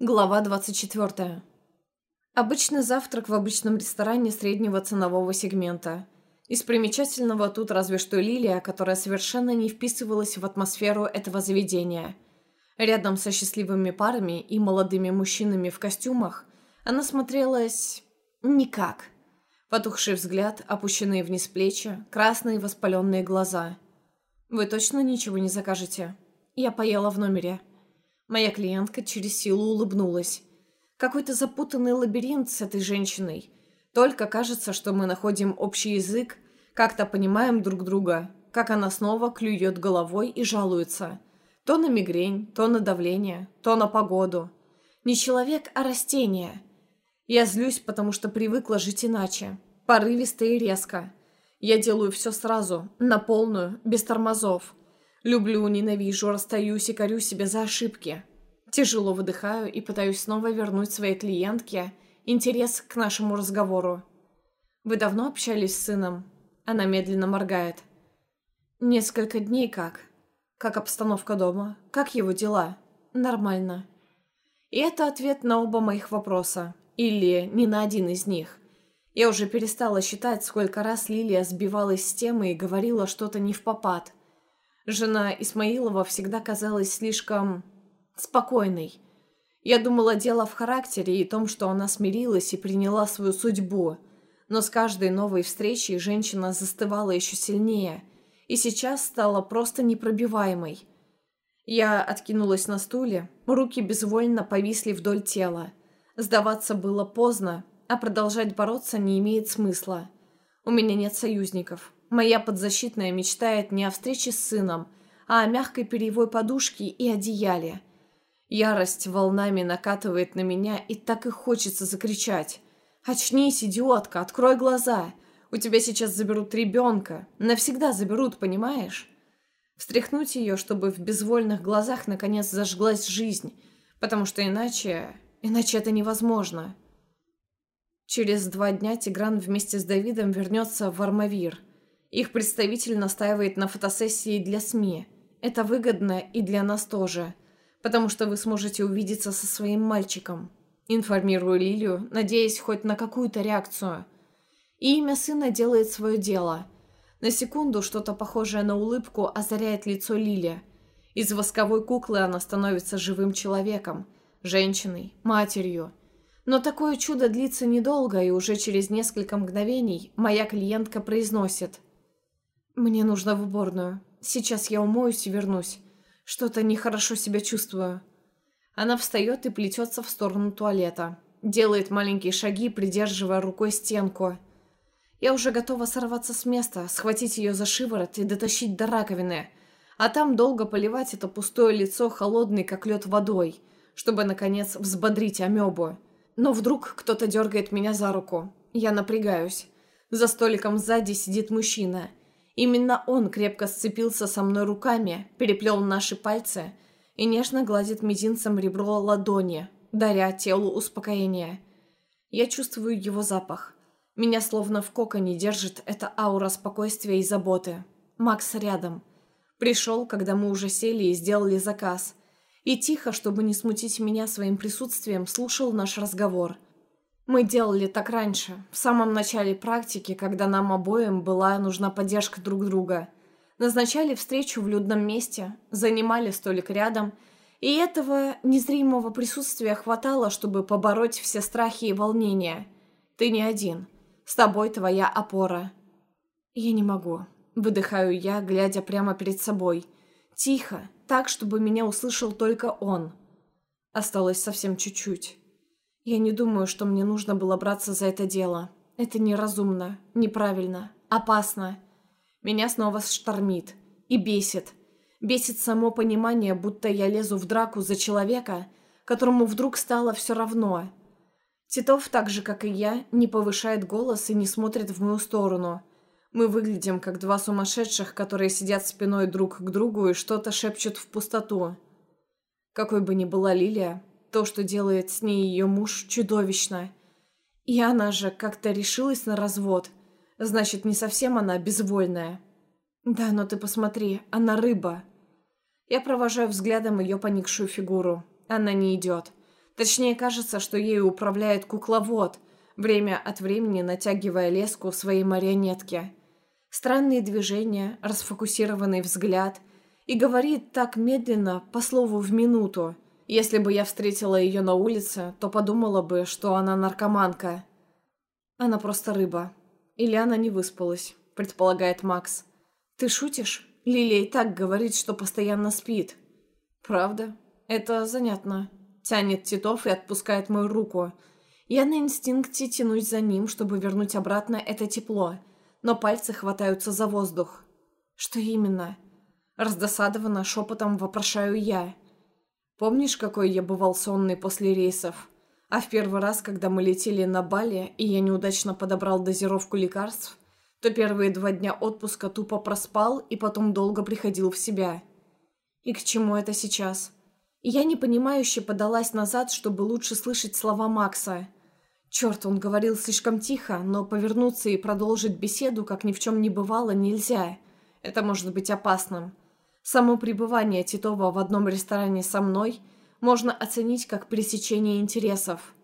Глава 24. Обычный завтрак в обычном ресторане среднего ценового сегмента. Из примечательного тут разве что лилия, которая совершенно не вписывалась в атмосферу этого заведения. Рядом со счастливыми парами и молодыми мужчинами в костюмах она смотрелась... никак. Потухший взгляд, опущенные вниз плечи, красные воспаленные глаза. «Вы точно ничего не закажете?» «Я поела в номере». Моя клиентка через силу улыбнулась. Какой-то запутанный лабиринт с этой женщиной. Только кажется, что мы находим общий язык, как-то понимаем друг друга, как она снова клюет головой и жалуется. То на мигрень, то на давление, то на погоду. Не человек, а растение. Я злюсь, потому что привыкла жить иначе. Порывисто и резко. Я делаю все сразу, на полную, без тормозов. Люблю, ненавижу, расстаюсь и корю себя за ошибки. Тяжело выдыхаю и пытаюсь снова вернуть своей клиентке интерес к нашему разговору. «Вы давно общались с сыном?» Она медленно моргает. «Несколько дней как. Как обстановка дома? Как его дела?» «Нормально». И это ответ на оба моих вопроса. Или не на один из них. Я уже перестала считать, сколько раз Лилия сбивалась с темы и говорила что-то не в попад – Жена Исмаилова всегда казалась слишком... спокойной. Я думала, дело в характере и том, что она смирилась и приняла свою судьбу. Но с каждой новой встречей женщина застывала еще сильнее и сейчас стала просто непробиваемой. Я откинулась на стуле, руки безвольно повисли вдоль тела. Сдаваться было поздно, а продолжать бороться не имеет смысла. У меня нет союзников. Моя подзащитная мечтает не о встрече с сыном, а о мягкой перьевой подушке и одеяле. Ярость волнами накатывает на меня, и так и хочется закричать. «Очнись, идиотка, открой глаза! У тебя сейчас заберут ребенка. Навсегда заберут, понимаешь?» Встряхнуть ее, чтобы в безвольных глазах наконец зажглась жизнь, потому что иначе... иначе это невозможно. Через два дня Тигран вместе с Давидом вернется в Армавир – их представитель настаивает на фотосессии для СМИ. Это выгодно и для нас тоже, потому что вы сможете увидеться со своим мальчиком. Информирую Лилию, надеясь хоть на какую-то реакцию. И имя сына делает свое дело. На секунду что-то похожее на улыбку озаряет лицо Лили. Из восковой куклы она становится живым человеком, женщиной, матерью. Но такое чудо длится недолго, и уже через несколько мгновений моя клиентка произносит – «Мне нужно в уборную. Сейчас я умоюсь и вернусь. Что-то нехорошо себя чувствую». Она встает и плетется в сторону туалета. Делает маленькие шаги, придерживая рукой стенку. Я уже готова сорваться с места, схватить ее за шиворот и дотащить до раковины, а там долго поливать это пустое лицо холодной, как лед, водой, чтобы, наконец, взбодрить амебу. Но вдруг кто-то дергает меня за руку. Я напрягаюсь. За столиком сзади сидит мужчина – Именно он крепко сцепился со мной руками, переплел наши пальцы и нежно гладит мизинцем ребро ладони, даря телу успокоение. Я чувствую его запах. Меня словно в коконе держит эта аура спокойствия и заботы. Макс рядом. Пришел, когда мы уже сели и сделали заказ. И тихо, чтобы не смутить меня своим присутствием, слушал наш разговор – мы делали так раньше, в самом начале практики, когда нам обоим была нужна поддержка друг друга. Назначали встречу в людном месте, занимали столик рядом, и этого незримого присутствия хватало, чтобы побороть все страхи и волнения. Ты не один. С тобой твоя опора. Я не могу. Выдыхаю я, глядя прямо перед собой. Тихо, так, чтобы меня услышал только он. Осталось совсем чуть-чуть. Я не думаю, что мне нужно было браться за это дело. Это неразумно, неправильно, опасно. Меня снова штормит. И бесит. Бесит само понимание, будто я лезу в драку за человека, которому вдруг стало все равно. Титов, так же, как и я, не повышает голос и не смотрит в мою сторону. Мы выглядим как два сумасшедших, которые сидят спиной друг к другу и что-то шепчут в пустоту. Какой бы ни была Лилия, то, что делает с ней ее муж, чудовищно. И она же как-то решилась на развод. Значит, не совсем она безвольная. Да, но ты посмотри, она рыба. Я провожаю взглядом ее поникшую фигуру. Она не идет. Точнее, кажется, что ею управляет кукловод, время от времени натягивая леску в своей марионетке. Странные движения, расфокусированный взгляд. И говорит так медленно, по слову в минуту. Если бы я встретила ее на улице, то подумала бы, что она наркоманка. Она просто рыба. Или она не выспалась, предполагает Макс. Ты шутишь? Лилия и так говорит, что постоянно спит. Правда? Это занятно. Тянет Титов и отпускает мою руку. Я на инстинкте тянусь за ним, чтобы вернуть обратно это тепло, но пальцы хватаются за воздух. Что именно? Раздосадованно шепотом вопрошаю я. Помнишь, какой я бывал сонный после рейсов? А в первый раз, когда мы летели на Бали, и я неудачно подобрал дозировку лекарств, то первые два дня отпуска тупо проспал и потом долго приходил в себя. И к чему это сейчас? Я непонимающе подалась назад, чтобы лучше слышать слова Макса. Черт, он говорил слишком тихо, но повернуться и продолжить беседу, как ни в чем не бывало, нельзя. Это может быть опасным. Само пребывание Титова в одном ресторане со мной – можно оценить как пересечение интересов.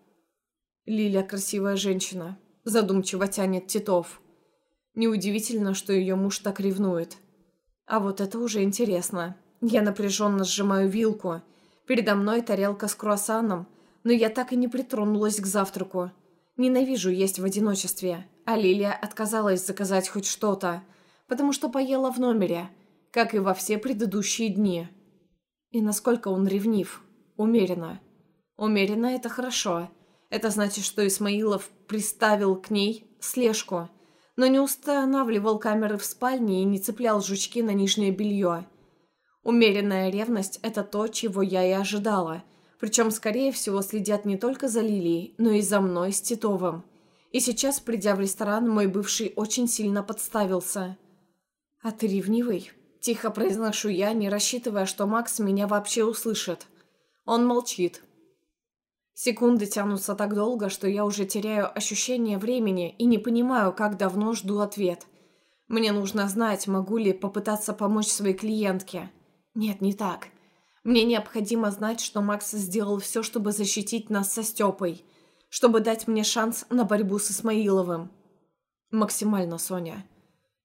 Лиля красивая женщина, задумчиво тянет Титов. Неудивительно, что ее муж так ревнует. А вот это уже интересно. Я напряженно сжимаю вилку. Передо мной тарелка с круассаном, но я так и не притронулась к завтраку. Ненавижу есть в одиночестве, а Лилия отказалась заказать хоть что-то, потому что поела в номере, как и во все предыдущие дни. И насколько он ревнив. Умеренно. Умеренно – это хорошо. Это значит, что Исмаилов приставил к ней слежку, но не устанавливал камеры в спальне и не цеплял жучки на нижнее белье. Умеренная ревность – это то, чего я и ожидала. Причем, скорее всего, следят не только за Лилией, но и за мной с Титовым. И сейчас, придя в ресторан, мой бывший очень сильно подставился. «А ты ревнивый?» – тихо произношу я, не рассчитывая, что Макс меня вообще услышит. Он молчит. Секунды тянутся так долго, что я уже теряю ощущение времени и не понимаю, как давно жду ответ. Мне нужно знать, могу ли попытаться помочь своей клиентке. Нет, не так. Мне необходимо знать, что Макс сделал все, чтобы защитить нас со Степой, чтобы дать мне шанс на борьбу с Исмаиловым. Максимально, Соня.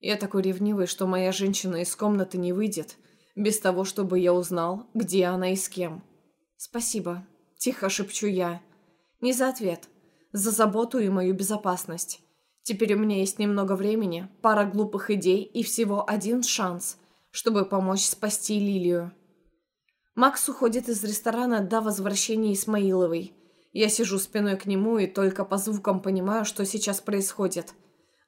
Я такой ревнивый, что моя женщина из комнаты не выйдет, без того, чтобы я узнал, где она и с кем. «Спасибо», – тихо шепчу я. «Не за ответ. За заботу и мою безопасность. Теперь у меня есть немного времени, пара глупых идей и всего один шанс, чтобы помочь спасти Лилию». Макс уходит из ресторана до возвращения Исмаиловой. Я сижу спиной к нему и только по звукам понимаю, что сейчас происходит.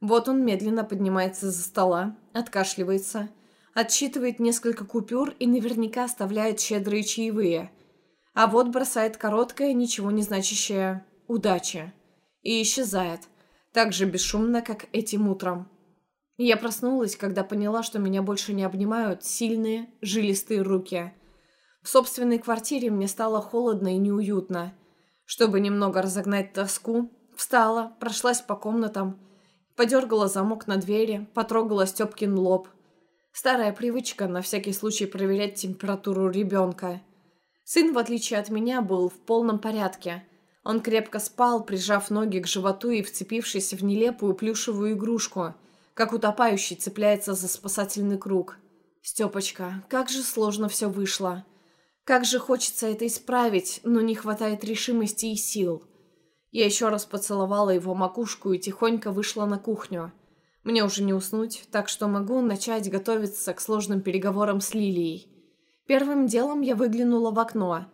Вот он медленно поднимается за стола, откашливается, отсчитывает несколько купюр и наверняка оставляет щедрые чаевые – а вот бросает короткое, ничего не значащее «удача» и исчезает, так же бесшумно, как этим утром. Я проснулась, когда поняла, что меня больше не обнимают сильные, жилистые руки. В собственной квартире мне стало холодно и неуютно. Чтобы немного разогнать тоску, встала, прошлась по комнатам, подергала замок на двери, потрогала Степкин лоб. Старая привычка на всякий случай проверять температуру ребенка – Сын, в отличие от меня, был в полном порядке. Он крепко спал, прижав ноги к животу и вцепившись в нелепую плюшевую игрушку, как утопающий цепляется за спасательный круг. «Степочка, как же сложно все вышло. Как же хочется это исправить, но не хватает решимости и сил». Я еще раз поцеловала его макушку и тихонько вышла на кухню. Мне уже не уснуть, так что могу начать готовиться к сложным переговорам с Лилией. Первым делом я выглянула в окно.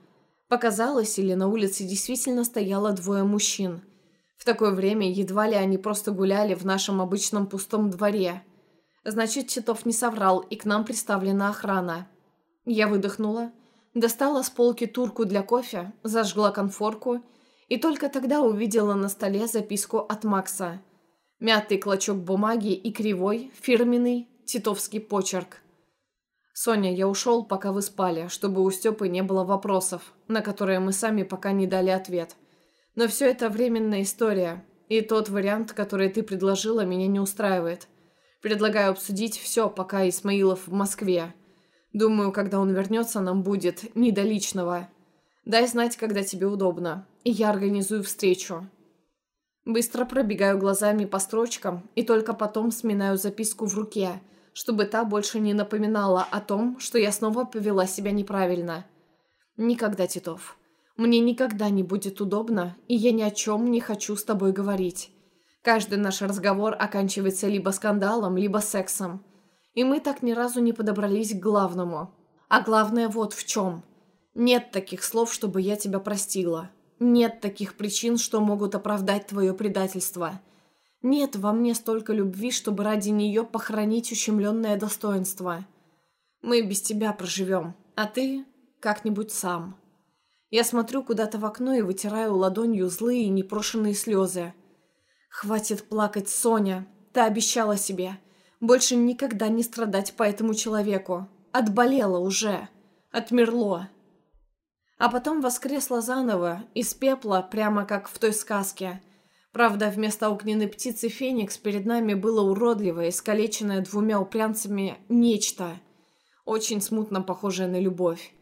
Показалось, или на улице действительно стояло двое мужчин. В такое время едва ли они просто гуляли в нашем обычном пустом дворе. Значит, Титов не соврал, и к нам представлена охрана. Я выдохнула, достала с полки турку для кофе, зажгла конфорку и только тогда увидела на столе записку от Макса. Мятый клочок бумаги и кривой, фирменный, титовский почерк. «Соня, я ушел, пока вы спали, чтобы у Степы не было вопросов, на которые мы сами пока не дали ответ. Но все это временная история, и тот вариант, который ты предложила, меня не устраивает. Предлагаю обсудить все, пока Исмаилов в Москве. Думаю, когда он вернется, нам будет не до личного. Дай знать, когда тебе удобно, и я организую встречу. Быстро пробегаю глазами по строчкам и только потом сминаю записку в руке, чтобы та больше не напоминала о том, что я снова повела себя неправильно. Никогда, Титов. Мне никогда не будет удобно, и я ни о чем не хочу с тобой говорить. Каждый наш разговор оканчивается либо скандалом, либо сексом. И мы так ни разу не подобрались к главному. А главное вот в чем. Нет таких слов, чтобы я тебя простила. Нет таких причин, что могут оправдать твое предательство. Нет во мне столько любви, чтобы ради нее похоронить ущемленное достоинство. Мы без тебя проживем, а ты как-нибудь сам. Я смотрю куда-то в окно и вытираю ладонью злые непрошенные слезы. Хватит плакать, Соня. Ты обещала себе. Больше никогда не страдать по этому человеку. Отболела уже. Отмерло а потом воскресла заново, из пепла, прямо как в той сказке. Правда, вместо огненной птицы Феникс перед нами было уродливое, искалеченное двумя упрямцами нечто, очень смутно похожее на любовь.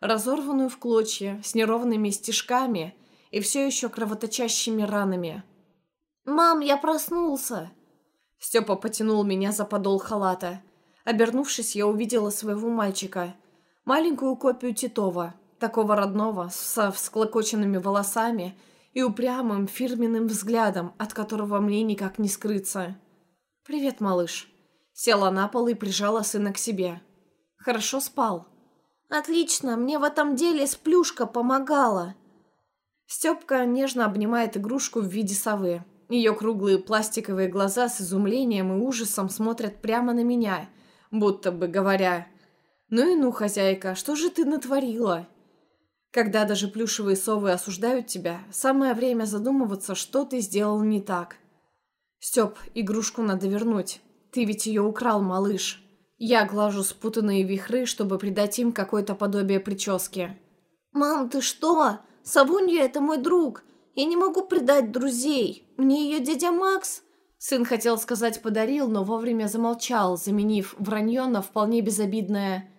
Разорванную в клочья, с неровными стежками и все еще кровоточащими ранами. «Мам, я проснулся!» Степа потянул меня за подол халата. Обернувшись, я увидела своего мальчика. Маленькую копию Титова, такого родного, со всклокоченными волосами и упрямым фирменным взглядом, от которого мне никак не скрыться. «Привет, малыш». Села на пол и прижала сына к себе. «Хорошо спал?» «Отлично, мне в этом деле сплюшка помогала». Степка нежно обнимает игрушку в виде совы. Ее круглые пластиковые глаза с изумлением и ужасом смотрят прямо на меня, будто бы говоря «Ну и ну, хозяйка, что же ты натворила?» Когда даже плюшевые совы осуждают тебя, самое время задумываться, что ты сделал не так. Степ, игрушку надо вернуть. Ты ведь ее украл, малыш. Я глажу спутанные вихры, чтобы придать им какое-то подобие прически. «Мам, ты что? Савунья — это мой друг. Я не могу предать друзей. Мне ее дядя Макс...» Сын хотел сказать «подарил», но вовремя замолчал, заменив вранье на вполне безобидное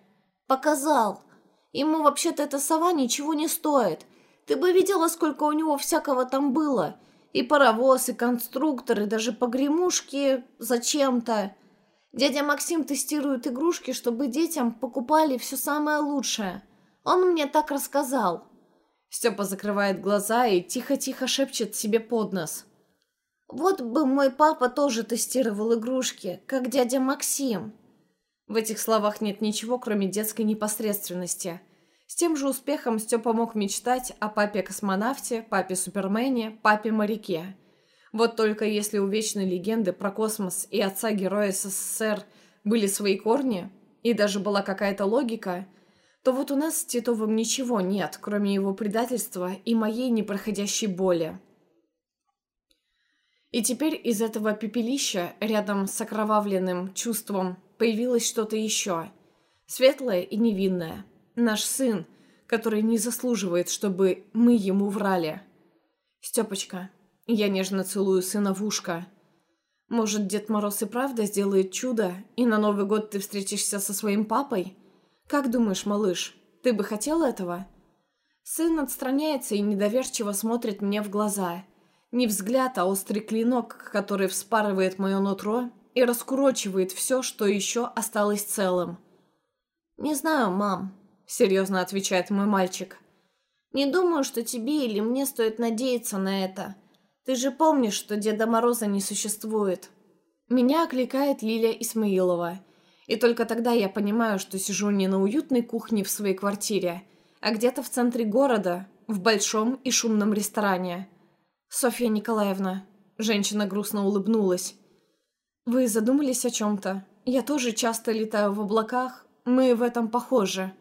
«показал». Ему вообще-то эта сова ничего не стоит. Ты бы видела, сколько у него всякого там было. И паровоз, и конструктор, и даже погремушки зачем-то. Дядя Максим тестирует игрушки, чтобы детям покупали все самое лучшее. Он мне так рассказал. Степа закрывает глаза и тихо-тихо шепчет себе под нос. Вот бы мой папа тоже тестировал игрушки, как дядя Максим. В этих словах нет ничего, кроме детской непосредственности. С тем же успехом Степа мог мечтать о папе-космонавте, папе-супермене, папе-моряке. Вот только если у вечной легенды про космос и отца-героя СССР были свои корни, и даже была какая-то логика, то вот у нас с Титовым ничего нет, кроме его предательства и моей непроходящей боли. И теперь из этого пепелища, рядом с окровавленным чувством появилось что-то еще. Светлое и невинное. Наш сын, который не заслуживает, чтобы мы ему врали. Степочка, я нежно целую сына в ушко. Может, Дед Мороз и правда сделает чудо, и на Новый год ты встретишься со своим папой? Как думаешь, малыш, ты бы хотел этого? Сын отстраняется и недоверчиво смотрит мне в глаза. Не взгляд, а острый клинок, который вспарывает мое нутро и раскурочивает все, что еще осталось целым. «Не знаю, мам», — серьезно отвечает мой мальчик. «Не думаю, что тебе или мне стоит надеяться на это. Ты же помнишь, что Деда Мороза не существует». Меня окликает Лилия Исмаилова. И только тогда я понимаю, что сижу не на уютной кухне в своей квартире, а где-то в центре города, в большом и шумном ресторане. «Софья Николаевна». Женщина грустно улыбнулась. «Вы задумались о чем-то? Я тоже часто летаю в облаках. Мы в этом похожи».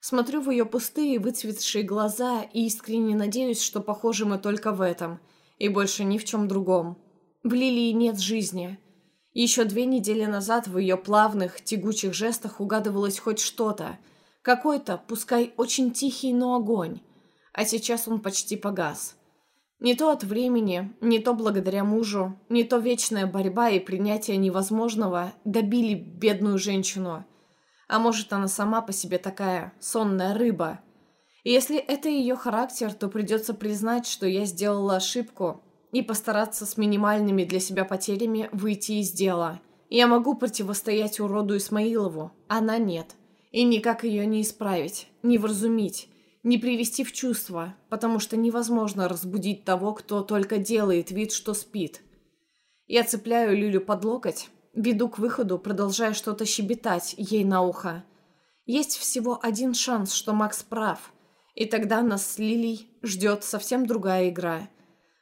Смотрю в ее пустые, выцветшие глаза и искренне надеюсь, что похожи мы только в этом, и больше ни в чем другом. В Лилии нет жизни. Еще две недели назад в ее плавных, тягучих жестах угадывалось хоть что-то. Какой-то, пускай очень тихий, но огонь. А сейчас он почти погас. Не то от времени, не то благодаря мужу, не то вечная борьба и принятие невозможного добили бедную женщину. А может, она сама по себе такая сонная рыба. И если это ее характер, то придется признать, что я сделала ошибку и постараться с минимальными для себя потерями выйти из дела. Я могу противостоять уроду Исмаилову, она нет. И никак ее не исправить, не вразумить, не привести в чувство, потому что невозможно разбудить того, кто только делает вид, что спит. Я цепляю Лилю под локоть, веду к выходу, продолжая что-то щебетать ей на ухо. Есть всего один шанс, что Макс прав, и тогда нас с Лилей ждет совсем другая игра –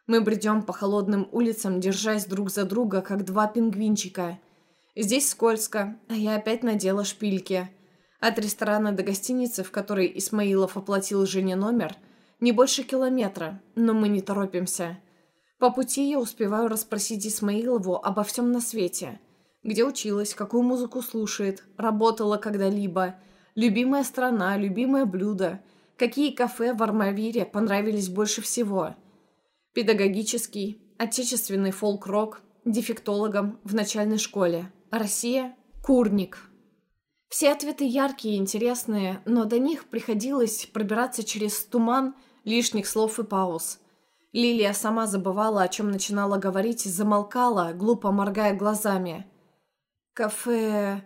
мы бредем по холодным улицам, держась друг за друга, как два пингвинчика. Здесь скользко, а я опять надела шпильки. От ресторана до гостиницы, в которой Исмаилов оплатил жене номер, не больше километра, но мы не торопимся. По пути я успеваю расспросить Исмаилову обо всем на свете. Где училась, какую музыку слушает, работала когда-либо, любимая страна, любимое блюдо, какие кафе в Армавире понравились больше всего – Педагогический, отечественный фолк-рок, дефектологом в начальной школе. Россия – курник. Все ответы яркие и интересные, но до них приходилось пробираться через туман лишних слов и пауз. Лилия сама забывала, о чем начинала говорить, и замолкала, глупо моргая глазами. «Кафе...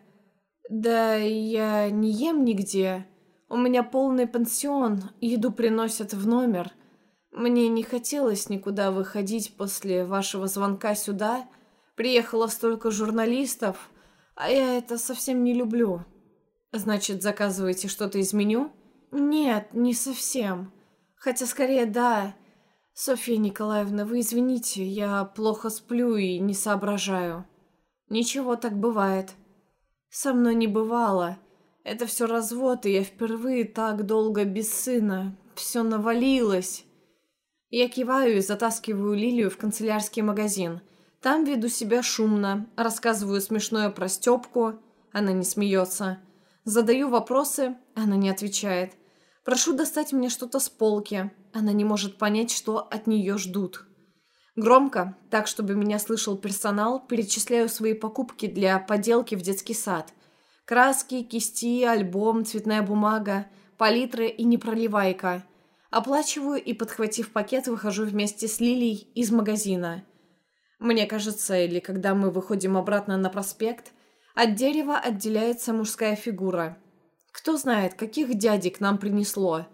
Да я не ем нигде. У меня полный пансион, еду приносят в номер. Мне не хотелось никуда выходить после вашего звонка сюда. Приехало столько журналистов, а я это совсем не люблю. Значит, заказываете что-то из меню? Нет, не совсем. Хотя скорее да. Софья Николаевна, вы извините, я плохо сплю и не соображаю. Ничего, так бывает. Со мной не бывало. Это все развод, и я впервые так долго без сына. Все навалилось. Я киваю и затаскиваю Лилию в канцелярский магазин. Там веду себя шумно, рассказываю смешное про Степку. Она не смеется. Задаю вопросы, она не отвечает. Прошу достать мне что-то с полки. Она не может понять, что от нее ждут. Громко, так чтобы меня слышал персонал, перечисляю свои покупки для поделки в детский сад. Краски, кисти, альбом, цветная бумага, палитры и непроливайка – Оплачиваю и, подхватив пакет, выхожу вместе с Лилией из магазина. Мне кажется, или когда мы выходим обратно на проспект, от дерева отделяется мужская фигура. Кто знает, каких дядек нам принесло.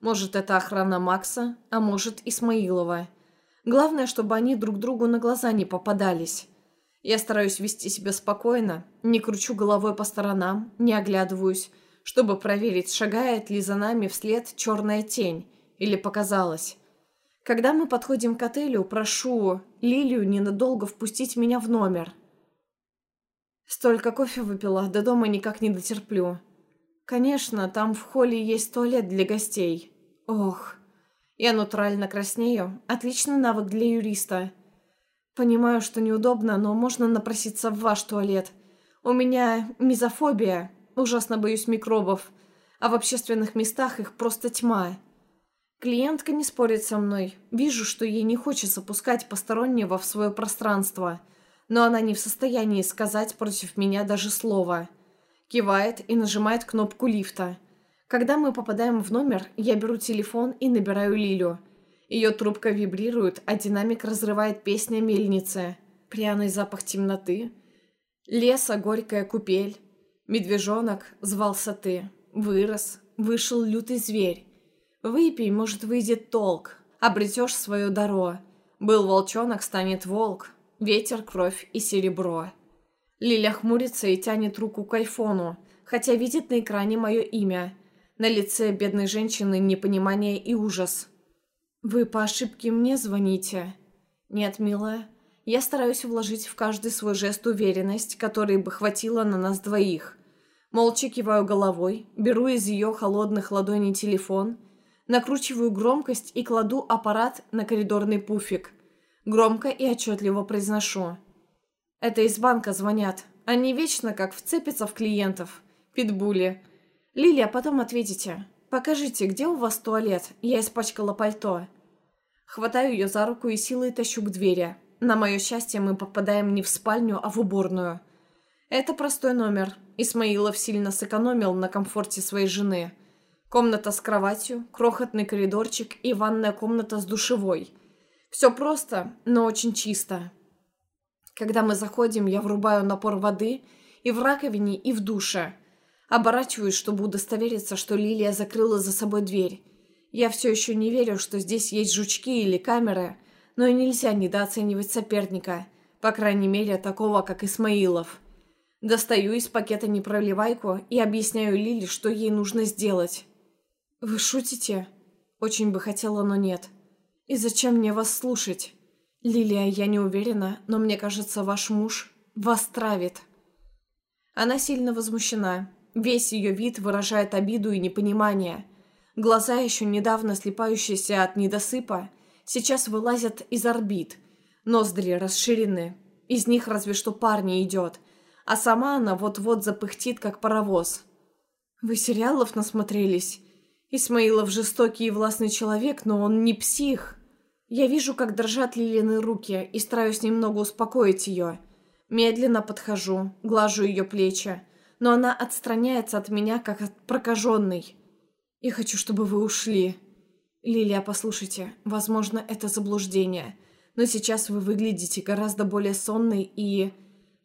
Может, это охрана Макса, а может, Исмаилова. Главное, чтобы они друг другу на глаза не попадались. Я стараюсь вести себя спокойно, не кручу головой по сторонам, не оглядываюсь, чтобы проверить, шагает ли за нами вслед черная тень, или показалось? Когда мы подходим к отелю, прошу Лилию ненадолго впустить меня в номер. Столько кофе выпила, до дома никак не дотерплю. Конечно, там в холле есть туалет для гостей. Ох, я натурально краснею. Отличный навык для юриста. Понимаю, что неудобно, но можно напроситься в ваш туалет. У меня мизофобия, ужасно боюсь микробов, а в общественных местах их просто тьма. Клиентка не спорит со мной. Вижу, что ей не хочется пускать постороннего в свое пространство. Но она не в состоянии сказать против меня даже слова. Кивает и нажимает кнопку лифта. Когда мы попадаем в номер, я беру телефон и набираю Лилю. Ее трубка вибрирует, а динамик разрывает песня мельницы. Пряный запах темноты. Леса, горькая купель. Медвежонок, звался ты. Вырос, вышел лютый зверь. Выпей, может, выйдет толк. Обретешь свое даро. Был волчонок, станет волк. Ветер, кровь и серебро. Лиля хмурится и тянет руку к айфону, хотя видит на экране мое имя. На лице бедной женщины непонимание и ужас. «Вы по ошибке мне звоните?» «Нет, милая. Я стараюсь вложить в каждый свой жест уверенность, которой бы хватило на нас двоих. Молча киваю головой, беру из ее холодных ладоней телефон – Накручиваю громкость и кладу аппарат на коридорный пуфик. Громко и отчетливо произношу. Это из банка звонят. Они вечно как вцепятся в клиентов. Питбули. Лилия, потом ответите. Покажите, где у вас туалет? Я испачкала пальто. Хватаю ее за руку и силой тащу к двери. На мое счастье, мы попадаем не в спальню, а в уборную. Это простой номер. Исмаилов сильно сэкономил на комфорте своей жены – Комната с кроватью, крохотный коридорчик и ванная комната с душевой. Все просто, но очень чисто. Когда мы заходим, я врубаю напор воды и в раковине, и в душе. Оборачиваюсь, чтобы удостовериться, что Лилия закрыла за собой дверь. Я все еще не верю, что здесь есть жучки или камеры, но и нельзя недооценивать соперника, по крайней мере, такого, как Исмаилов. Достаю из пакета непроливайку и объясняю Лиле, что ей нужно сделать. «Вы шутите?» Очень бы хотела, но нет. «И зачем мне вас слушать?» «Лилия, я не уверена, но мне кажется, ваш муж вас травит». Она сильно возмущена. Весь ее вид выражает обиду и непонимание. Глаза, еще недавно слепающиеся от недосыпа, сейчас вылазят из орбит. Ноздри расширены. Из них разве что парни идет. А сама она вот-вот запыхтит, как паровоз. «Вы сериалов насмотрелись?» Исмаилов жестокий и властный человек, но он не псих. Я вижу, как дрожат Лилины руки, и стараюсь немного успокоить ее. Медленно подхожу, глажу ее плечи, но она отстраняется от меня, как от прокаженной. «Я хочу, чтобы вы ушли». «Лилия, послушайте, возможно, это заблуждение, но сейчас вы выглядите гораздо более сонной и...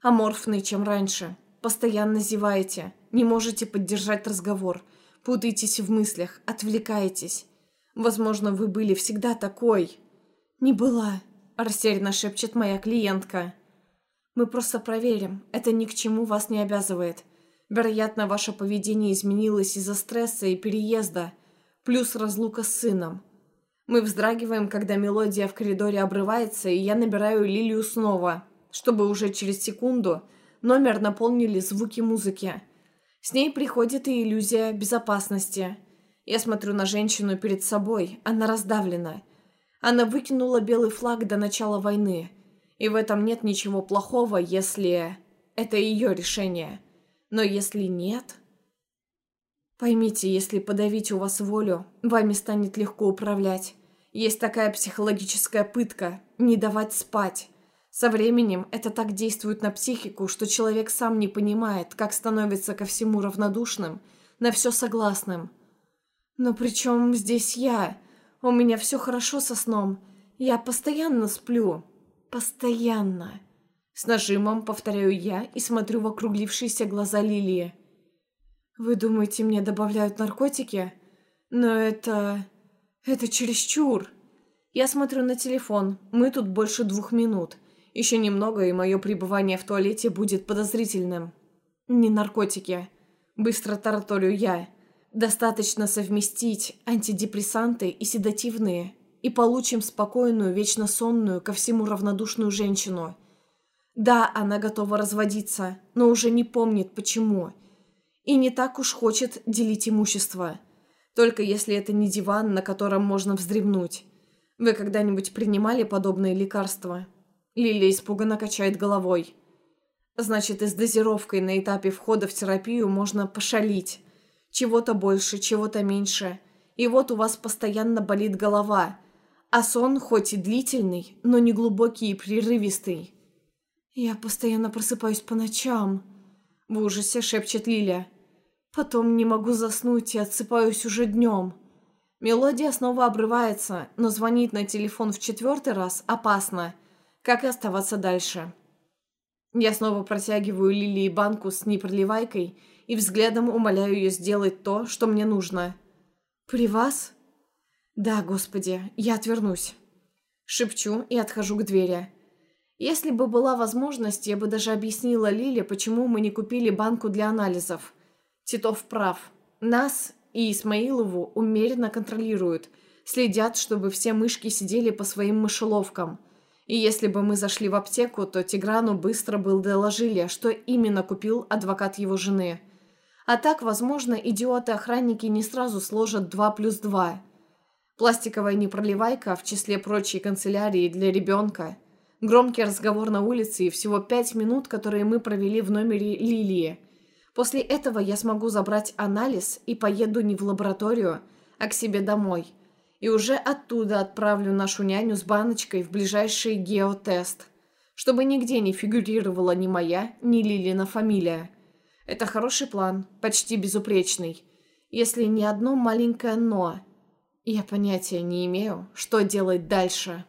аморфной, чем раньше. Постоянно зеваете, не можете поддержать разговор» путаетесь в мыслях, отвлекаетесь. Возможно, вы были всегда такой. Не была, растерянно шепчет моя клиентка. Мы просто проверим, это ни к чему вас не обязывает. Вероятно, ваше поведение изменилось из-за стресса и переезда, плюс разлука с сыном. Мы вздрагиваем, когда мелодия в коридоре обрывается, и я набираю Лилию снова, чтобы уже через секунду номер наполнили звуки музыки. С ней приходит и иллюзия безопасности. Я смотрю на женщину перед собой, она раздавлена. Она выкинула белый флаг до начала войны. И в этом нет ничего плохого, если... Это ее решение. Но если нет... Поймите, если подавить у вас волю, вами станет легко управлять. Есть такая психологическая пытка – не давать спать. Со временем это так действует на психику, что человек сам не понимает, как становится ко всему равнодушным, на все согласным. Но при чем здесь я? У меня все хорошо со сном. Я постоянно сплю. Постоянно. С нажимом повторяю я и смотрю в округлившиеся глаза Лилии. Вы думаете, мне добавляют наркотики? Но это... это чересчур. Я смотрю на телефон. Мы тут больше двух минут. Еще немного, и мое пребывание в туалете будет подозрительным. Не наркотики. Быстро тараторю я. Достаточно совместить антидепрессанты и седативные, и получим спокойную, вечно сонную, ко всему равнодушную женщину. Да, она готова разводиться, но уже не помнит, почему. И не так уж хочет делить имущество. Только если это не диван, на котором можно вздремнуть. Вы когда-нибудь принимали подобные лекарства?» Лилия испуганно качает головой. Значит, и с дозировкой на этапе входа в терапию можно пошалить. Чего-то больше, чего-то меньше. И вот у вас постоянно болит голова. А сон хоть и длительный, но не глубокий и прерывистый. «Я постоянно просыпаюсь по ночам», — в ужасе шепчет Лиля. «Потом не могу заснуть и отсыпаюсь уже днем». Мелодия снова обрывается, но звонить на телефон в четвертый раз опасно — как оставаться дальше. Я снова протягиваю Лилии банку с непроливайкой и взглядом умоляю ее сделать то, что мне нужно. «При вас?» «Да, господи, я отвернусь». Шепчу и отхожу к двери. Если бы была возможность, я бы даже объяснила Лиле, почему мы не купили банку для анализов. Титов прав. Нас и Исмаилову умеренно контролируют, следят, чтобы все мышки сидели по своим мышеловкам – и если бы мы зашли в аптеку, то Тиграну быстро бы доложили, что именно купил адвокат его жены. А так, возможно, идиоты-охранники не сразу сложат 2 плюс 2. Пластиковая непроливайка в числе прочей канцелярии для ребенка. Громкий разговор на улице и всего 5 минут, которые мы провели в номере Лилии. После этого я смогу забрать анализ и поеду не в лабораторию, а к себе домой – и уже оттуда отправлю нашу няню с баночкой в ближайший геотест, чтобы нигде не фигурировала ни моя, ни Лилина фамилия. Это хороший план, почти безупречный. если не одно маленькое «но». Я понятия не имею, что делать дальше.